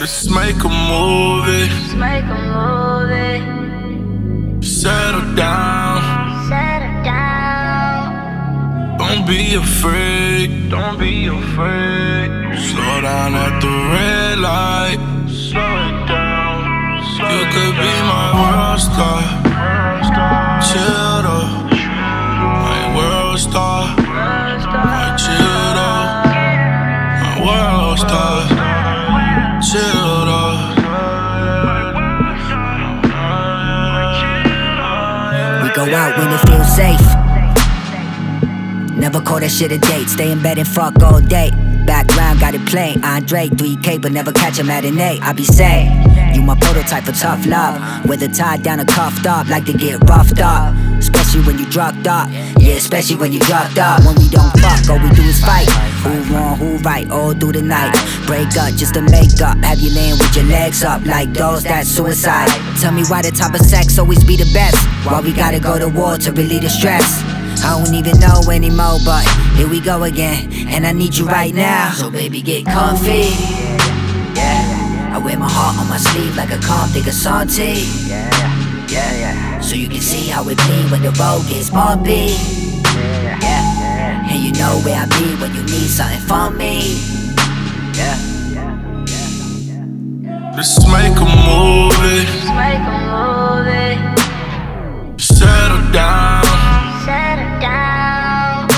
Let's make a movie. Let's make a movie. Settle down. Settle down. Don't be afraid. Don't be afraid. Slow down at the red light. Go out when it feels safe. Never call that shit a date. Stay in bed and fuck all day. Background got it playing. Andre 3K, but never catch a matinee. I be saying, you my prototype for tough love. Whether tied down or cuffed up, like to get roughed up. Especially when you dropped up. Yeah, especially when you dropped up. When we don't fuck, all we do is fight. Who wrong, who right, all through the night. Break up just to make up. Have you laying with your legs up like those that suicide. Tell me why the type of sex always be the best. Why we gotta go to war to relieve the stress. I don't even know anymore, but here we go again. And I need you right now. So baby, get comfy. Yeah. I wear my heart on my sleeve like a calm Santi. Yeah, yeah, yeah. So you can see how it be when the road gets bumpy. Yeah. And you know where I be when you need something from me. Yeah. Let's make a movie. Let's make a movie. Settle down. Settle down.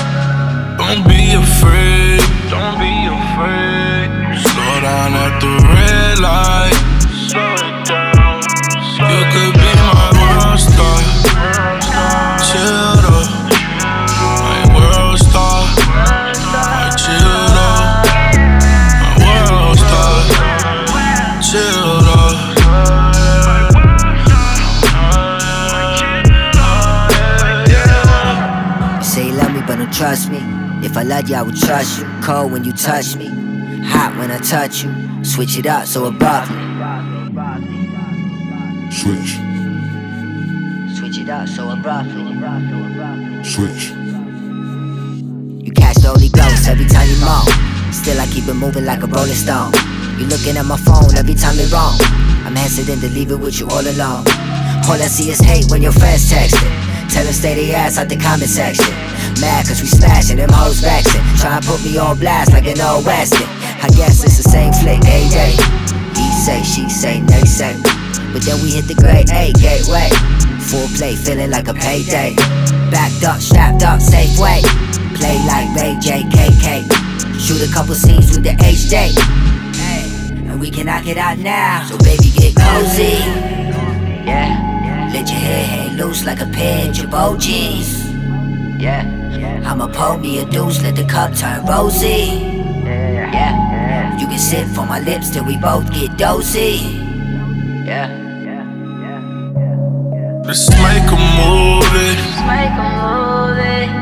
Don't be afraid. Don't be afraid. Slow down at the trust me. If I love you, I would trust you. Cold when you touch me, hot when I touch you. Switch it up so abruptly. Switch, Switch it up so abruptly. switch, You catch the Holy Ghost every time you moan. Still, I keep it moving like a rolling stone. You looking at my phone every time you're wrong. I'm hesitant to leave it with you all alone. All I see is hate when your friends texting. Tell them stay their ass out the comment section. Mad cause we smashing them hoes vexing. Try put me on blast like an old western. I guess it's the same flick, AJ. He say, she say, they say. But then we hit the grade A gateway. Full play, feeling like a payday. Backed up, strapped up, safe way. Play like Ray J, KK. Shoot a couple scenes with the. Hey, and we can knock it out now. So baby, get cozy. Yeah. Let your hair hang loose like a pair of Jabot jeans. Yeah. I'ma pull me a deuce, let the cup turn rosy. Yeah. Yeah. You can sit for my lips till we both get dozy. Yeah. Let's make a movie. Let's make a movie. Settle down.